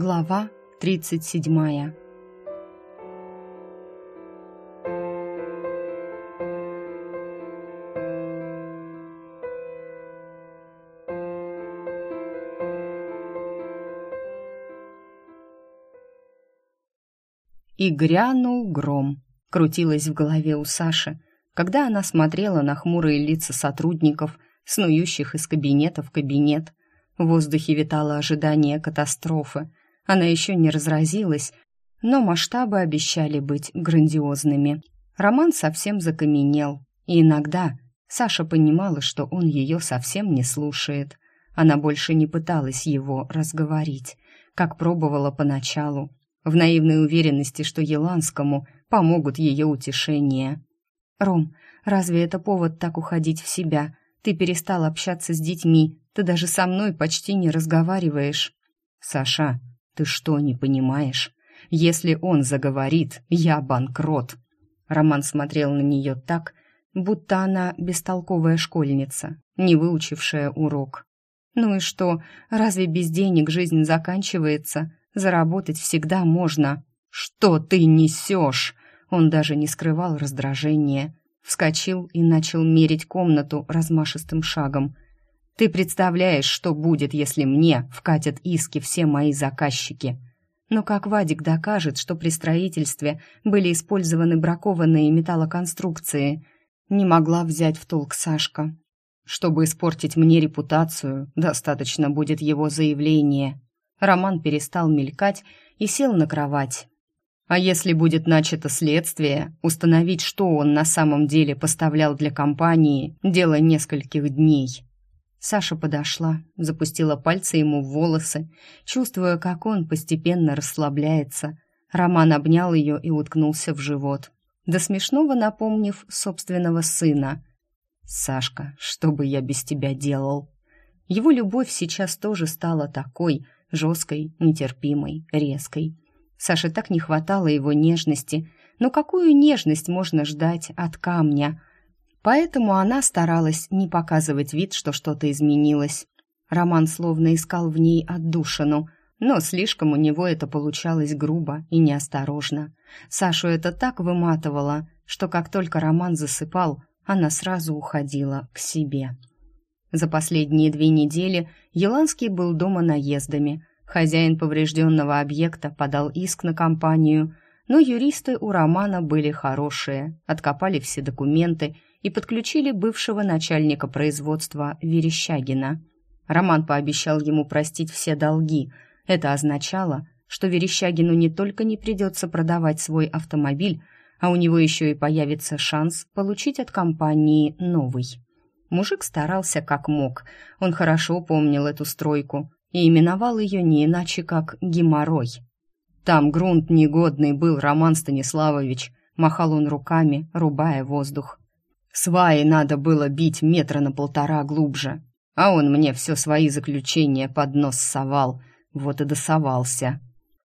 Глава 37 И грянул гром. Крутилось в голове у Саши, когда она смотрела на хмурые лица сотрудников, снующих из кабинета в кабинет. В воздухе витало ожидание катастрофы. Она еще не разразилась, но масштабы обещали быть грандиозными. Роман совсем закаменел, и иногда Саша понимала, что он ее совсем не слушает. Она больше не пыталась его разговорить, как пробовала поначалу, в наивной уверенности, что Еланскому помогут ее утешения. «Ром, разве это повод так уходить в себя? Ты перестал общаться с детьми, ты даже со мной почти не разговариваешь». «Саша, ты что, не понимаешь? Если он заговорит, я банкрот». Роман смотрел на нее так, будто она бестолковая школьница, не выучившая урок. «Ну и что, разве без денег жизнь заканчивается? Заработать всегда можно». «Что ты несешь?» Он даже не скрывал раздражения. Вскочил и начал мерить комнату размашистым шагом. «Ты представляешь, что будет, если мне вкатят иски все мои заказчики?» Но как Вадик докажет, что при строительстве были использованы бракованные металлоконструкции? Не могла взять в толк Сашка. Чтобы испортить мне репутацию, достаточно будет его заявления. Роман перестал мелькать и сел на кровать. А если будет начато следствие, установить, что он на самом деле поставлял для компании, дело нескольких дней. Саша подошла, запустила пальцы ему в волосы, чувствуя, как он постепенно расслабляется. Роман обнял ее и уткнулся в живот, до смешного напомнив собственного сына. «Сашка, что бы я без тебя делал?» Его любовь сейчас тоже стала такой, жесткой, нетерпимой, резкой. Саше так не хватало его нежности. Но какую нежность можно ждать от камня? Поэтому она старалась не показывать вид, что что-то изменилось. Роман словно искал в ней отдушину, но слишком у него это получалось грубо и неосторожно. Сашу это так выматывало, что как только Роман засыпал, она сразу уходила к себе. За последние две недели Еланский был дома наездами, Хозяин поврежденного объекта подал иск на компанию, но юристы у Романа были хорошие, откопали все документы и подключили бывшего начальника производства Верещагина. Роман пообещал ему простить все долги. Это означало, что Верещагину не только не придется продавать свой автомобиль, а у него еще и появится шанс получить от компании новый. Мужик старался как мог. Он хорошо помнил эту стройку и именовал ее не иначе, как геморрой. Там грунт негодный был, Роман Станиславович, махал он руками, рубая воздух. Сваи надо было бить метра на полтора глубже, а он мне все свои заключения под нос совал, вот и досовался.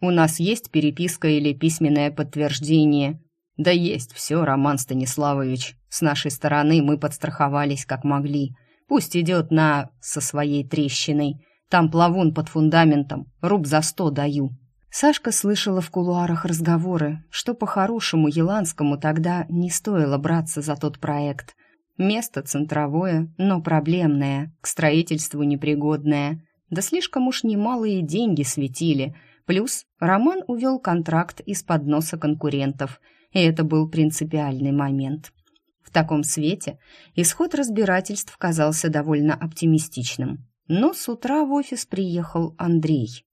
У нас есть переписка или письменное подтверждение? Да есть все, Роман Станиславович. С нашей стороны мы подстраховались как могли. Пусть идет на со своей трещиной. Там плавун под фундаментом, руб за сто даю». Сашка слышала в кулуарах разговоры, что по-хорошему Еланскому тогда не стоило браться за тот проект. Место центровое, но проблемное, к строительству непригодное. Да слишком уж немалые деньги светили. Плюс Роман увел контракт из-под носа конкурентов, и это был принципиальный момент. В таком свете исход разбирательств казался довольно оптимистичным. Но с утра в офис приехал Андрей.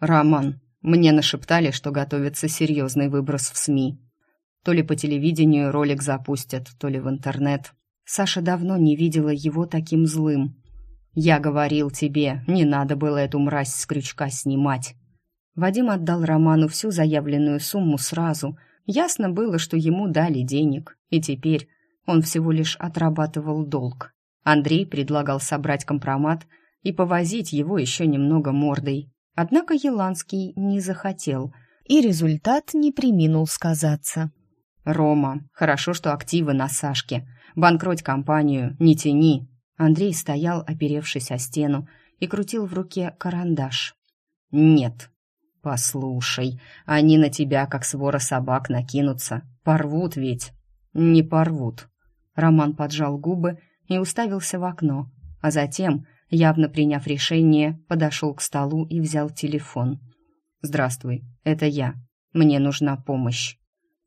«Роман, мне нашептали, что готовится серьезный выброс в СМИ. То ли по телевидению ролик запустят, то ли в интернет. Саша давно не видела его таким злым. Я говорил тебе, не надо было эту мразь с крючка снимать». Вадим отдал Роману всю заявленную сумму сразу. Ясно было, что ему дали денег, и теперь он всего лишь отрабатывал долг. Андрей предлагал собрать компромат – и повозить его еще немного мордой. Однако Еланский не захотел, и результат не приминул сказаться. «Рома, хорошо, что активы на Сашке. Банкроть компанию, не тяни». Андрей стоял, оперевшись о стену, и крутил в руке карандаш. «Нет». Послушай, они на тебя, как свора собак, накинутся. Порвут ведь. Не порвут. Роман поджал губы и уставился в окно, а затем, явно приняв решение, подошел к столу и взял телефон. «Здравствуй, это я. Мне нужна помощь».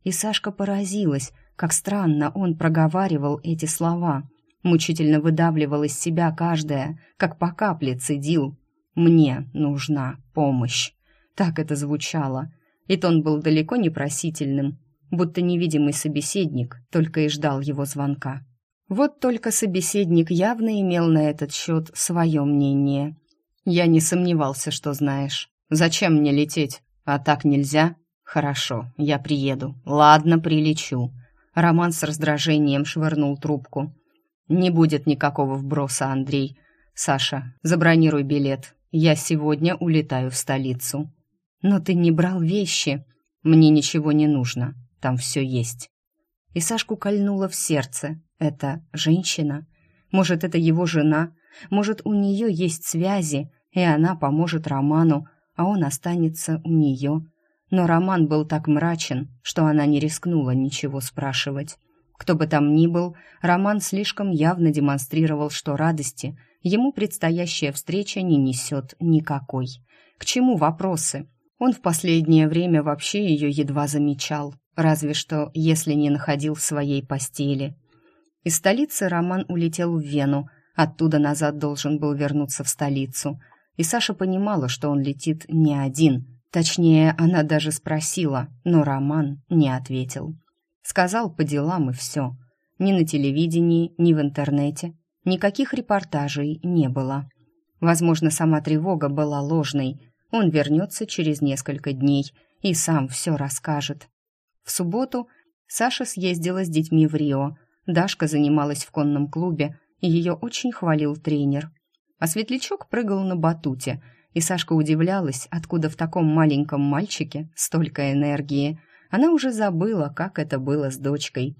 И Сашка поразилась, как странно он проговаривал эти слова. Мучительно выдавливал из себя каждое, как по капле цедил. «Мне нужна помощь». Так это звучало. И тон был далеко не просительным, будто невидимый собеседник только и ждал его звонка. Вот только собеседник явно имел на этот счет свое мнение. «Я не сомневался, что знаешь. Зачем мне лететь? А так нельзя?» «Хорошо, я приеду. Ладно, прилечу». Роман с раздражением швырнул трубку. «Не будет никакого вброса, Андрей. Саша, забронируй билет. Я сегодня улетаю в столицу». «Но ты не брал вещи». «Мне ничего не нужно. Там все есть». И Сашку кольнуло в сердце. Это женщина? Может, это его жена? Может, у нее есть связи, и она поможет Роману, а он останется у нее? Но Роман был так мрачен, что она не рискнула ничего спрашивать. Кто бы там ни был, Роман слишком явно демонстрировал, что радости ему предстоящая встреча не несет никакой. К чему вопросы? Он в последнее время вообще ее едва замечал, разве что если не находил в своей постели. Из столицы Роман улетел в Вену, оттуда назад должен был вернуться в столицу. И Саша понимала, что он летит не один. Точнее, она даже спросила, но Роман не ответил. Сказал по делам и все. Ни на телевидении, ни в интернете. Никаких репортажей не было. Возможно, сама тревога была ложной – он вернется через несколько дней и сам все расскажет. В субботу Саша съездила с детьми в Рио. Дашка занималась в конном клубе, и ее очень хвалил тренер. А Светлячок прыгал на батуте, и Сашка удивлялась, откуда в таком маленьком мальчике столько энергии. Она уже забыла, как это было с дочкой.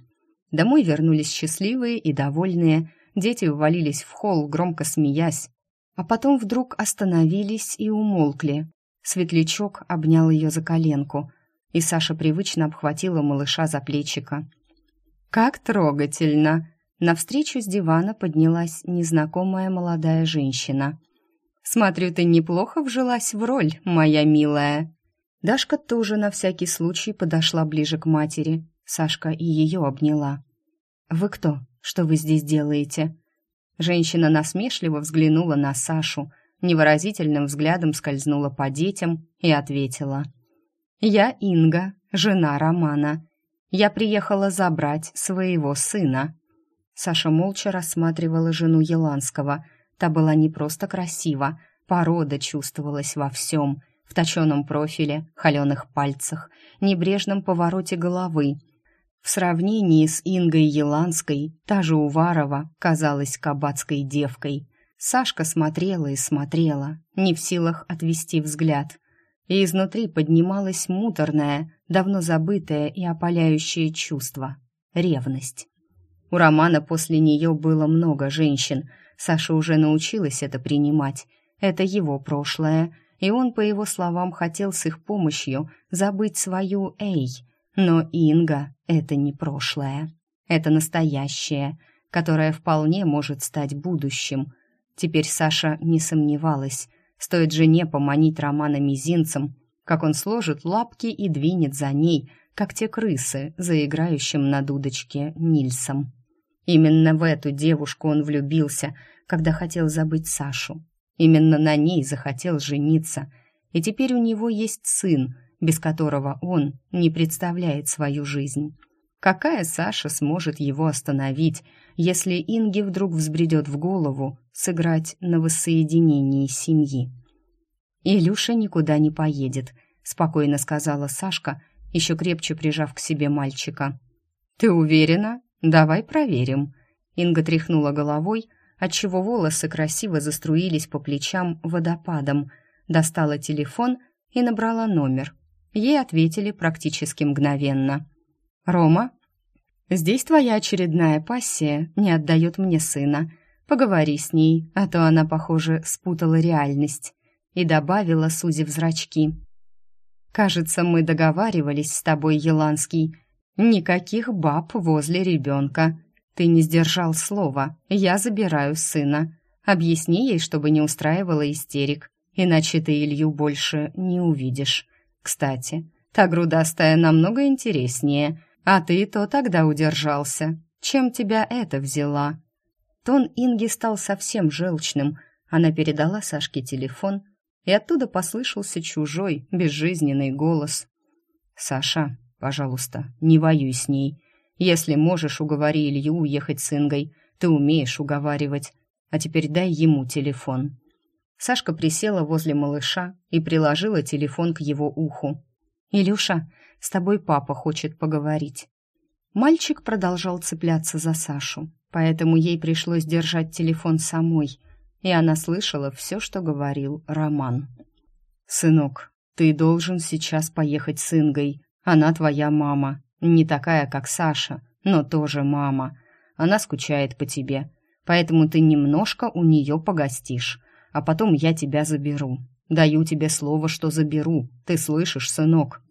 Домой вернулись счастливые и довольные, дети увалились в холл, громко смеясь, а потом вдруг остановились и умолкли. Светлячок обнял ее за коленку, и Саша привычно обхватила малыша за плечика. «Как трогательно!» Навстречу с дивана поднялась незнакомая молодая женщина. «Смотрю, ты неплохо вжилась в роль, моя милая!» Дашка тоже на всякий случай подошла ближе к матери. Сашка и ее обняла. «Вы кто? Что вы здесь делаете?» Женщина насмешливо взглянула на Сашу, невыразительным взглядом скользнула по детям и ответила. «Я Инга, жена Романа. Я приехала забрать своего сына». Саша молча рассматривала жену Еланского. Та была не просто красива, порода чувствовалась во всем — в точенном профиле, холеных пальцах, небрежном повороте головы — в сравнении с Ингой Еланской, та же Уварова казалась кабацкой девкой. Сашка смотрела и смотрела, не в силах отвести взгляд. И изнутри поднималось муторное, давно забытое и опаляющее чувство — ревность. У Романа после нее было много женщин. Саша уже научилась это принимать. Это его прошлое, и он, по его словам, хотел с их помощью забыть свою «Эй», но Инга — это не прошлое. Это настоящее, которое вполне может стать будущим. Теперь Саша не сомневалась. Стоит жене поманить Романа мизинцем, как он сложит лапки и двинет за ней, как те крысы, заиграющим на дудочке Нильсом. Именно в эту девушку он влюбился, когда хотел забыть Сашу. Именно на ней захотел жениться. И теперь у него есть сын, без которого он не представляет свою жизнь. Какая Саша сможет его остановить, если Инге вдруг взбредет в голову сыграть на воссоединении семьи? «Илюша никуда не поедет», — спокойно сказала Сашка, еще крепче прижав к себе мальчика. «Ты уверена? Давай проверим». Инга тряхнула головой, отчего волосы красиво заструились по плечам водопадом, достала телефон и набрала номер. Ей ответили практически мгновенно. «Рома, здесь твоя очередная пассия не отдает мне сына. Поговори с ней, а то она, похоже, спутала реальность». И добавила, сузив зрачки. Кажется, мы договаривались с тобой, Еланский. Никаких баб возле ребенка. Ты не сдержал слова. Я забираю сына. Объясни ей, чтобы не устраивала истерик, иначе ты Илью больше не увидишь. Кстати, та грудастая намного интереснее, а ты то тогда удержался. Чем тебя это взяла?» Тон Инги стал совсем желчным. Она передала Сашке телефон, и оттуда послышался чужой, безжизненный голос. «Саша, пожалуйста, не воюй с ней. Если можешь, уговори Илью уехать с Ингой. Ты умеешь уговаривать. А теперь дай ему телефон». Сашка присела возле малыша и приложила телефон к его уху. «Илюша, с тобой папа хочет поговорить». Мальчик продолжал цепляться за Сашу, поэтому ей пришлось держать телефон самой, и она слышала все, что говорил Роман. «Сынок, ты должен сейчас поехать с Ингой. Она твоя мама. Не такая, как Саша, но тоже мама. Она скучает по тебе, поэтому ты немножко у нее погостишь, а потом я тебя заберу. Даю тебе слово, что заберу. Ты слышишь, сынок?»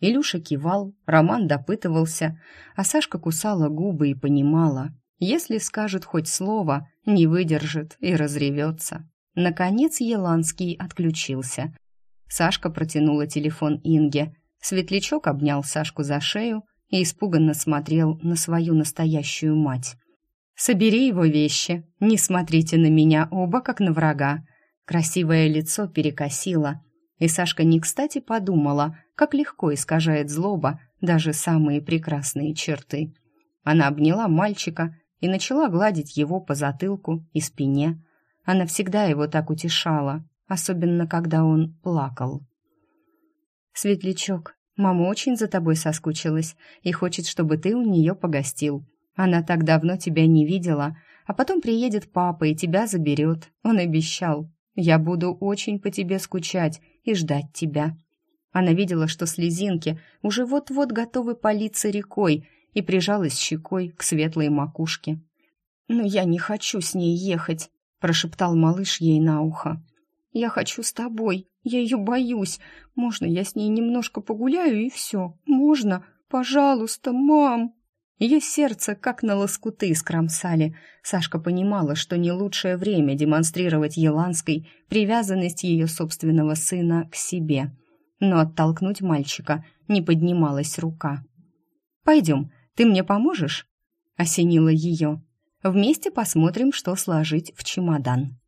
Илюша кивал, Роман допытывался, а Сашка кусала губы и понимала, если скажет хоть слово, не выдержит и разревется. Наконец Еланский отключился. Сашка протянула телефон Инге. Светлячок обнял Сашку за шею и испуганно смотрел на свою настоящую мать. «Собери его вещи, не смотрите на меня оба, как на врага». Красивое лицо перекосило, и Сашка не кстати подумала, как легко искажает злоба даже самые прекрасные черты. Она обняла мальчика и начала гладить его по затылку и спине. Она всегда его так утешала, особенно когда он плакал. «Светлячок, мама очень за тобой соскучилась и хочет, чтобы ты у нее погостил. Она так давно тебя не видела, а потом приедет папа и тебя заберет. Он обещал. Я буду очень по тебе скучать и ждать тебя». Она видела, что слезинки уже вот-вот готовы политься рекой, и прижалась щекой к светлой макушке. «Но я не хочу с ней ехать», — прошептал малыш ей на ухо. «Я хочу с тобой. Я ее боюсь. Можно я с ней немножко погуляю и все? Можно? Пожалуйста, мам!» Ее сердце как на лоскуты скромсали. Сашка понимала, что не лучшее время демонстрировать Еланской привязанность ее собственного сына к себе. Но оттолкнуть мальчика не поднималась рука. «Пойдем, ты мне поможешь?» — осенила ее. «Вместе посмотрим, что сложить в чемодан».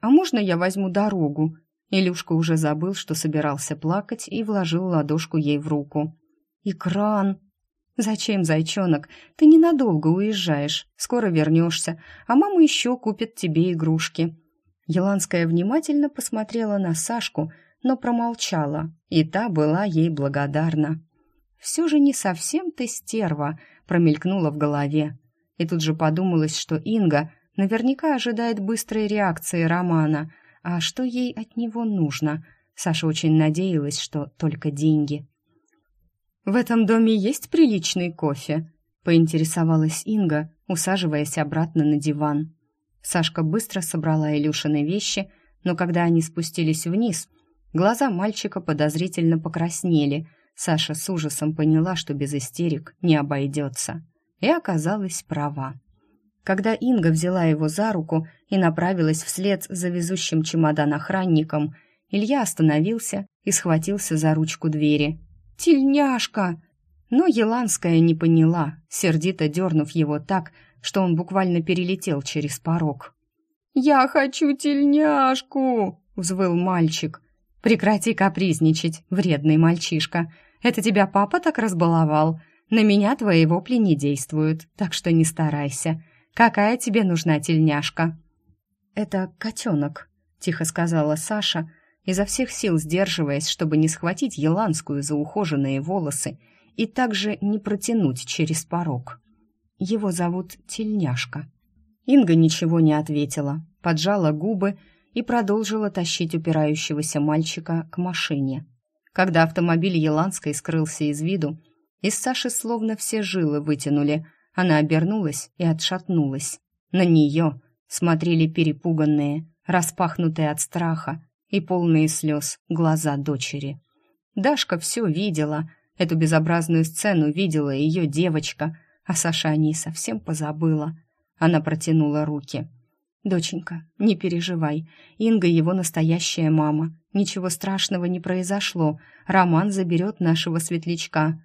«А можно я возьму дорогу?» Илюшка уже забыл, что собирался плакать, и вложил ладошку ей в руку. «Экран!» «Зачем, зайчонок? Ты ненадолго уезжаешь, скоро вернешься, а мама еще купит тебе игрушки». Еланская внимательно посмотрела на Сашку, но промолчала, и та была ей благодарна все же не совсем ты стерва», промелькнула в голове. И тут же подумалось, что Инга наверняка ожидает быстрой реакции Романа. А что ей от него нужно? Саша очень надеялась, что только деньги. «В этом доме есть приличный кофе?» — поинтересовалась Инга, усаживаясь обратно на диван. Сашка быстро собрала Илюшины вещи, но когда они спустились вниз, глаза мальчика подозрительно покраснели — Саша с ужасом поняла, что без истерик не обойдется. И оказалась права. Когда Инга взяла его за руку и направилась вслед за везущим чемодан охранником, Илья остановился и схватился за ручку двери. «Тельняшка!» Но Еланская не поняла, сердито дернув его так, что он буквально перелетел через порог. «Я хочу тельняшку!» — взвыл мальчик. «Прекрати капризничать, вредный мальчишка. Это тебя папа так разбаловал. На меня твои вопли не действуют, так что не старайся. Какая тебе нужна тельняшка?» «Это котенок», — тихо сказала Саша, изо всех сил сдерживаясь, чтобы не схватить еланскую за ухоженные волосы и также не протянуть через порог. «Его зовут Тельняшка». Инга ничего не ответила, поджала губы и продолжила тащить упирающегося мальчика к машине. Когда автомобиль Еланской скрылся из виду, из Саши словно все жилы вытянули, она обернулась и отшатнулась. На нее смотрели перепуганные, распахнутые от страха и полные слез глаза дочери. Дашка все видела. Эту безобразную сцену видела ее девочка, а Саша о ней совсем позабыла. Она протянула руки. «Доченька, не переживай. Инга его настоящая мама. Ничего страшного не произошло. Роман заберет нашего светлячка».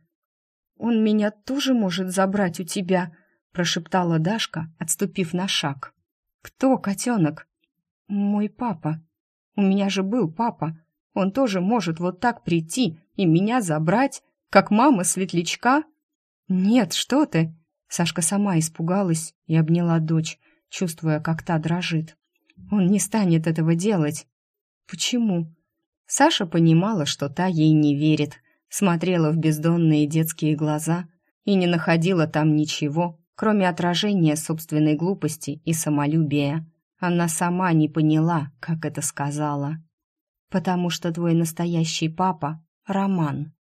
«Он меня тоже может забрать у тебя», — прошептала Дашка, отступив на шаг. «Кто, котенок?» «Мой папа. У меня же был папа. Он тоже может вот так прийти и меня забрать, как мама светлячка?» «Нет, что ты!» Сашка сама испугалась и обняла дочь, чувствуя, как та дрожит. «Он не станет этого делать». «Почему?» Саша понимала, что та ей не верит, смотрела в бездонные детские глаза и не находила там ничего, кроме отражения собственной глупости и самолюбия. Она сама не поняла, как это сказала. «Потому что твой настоящий папа — Роман»,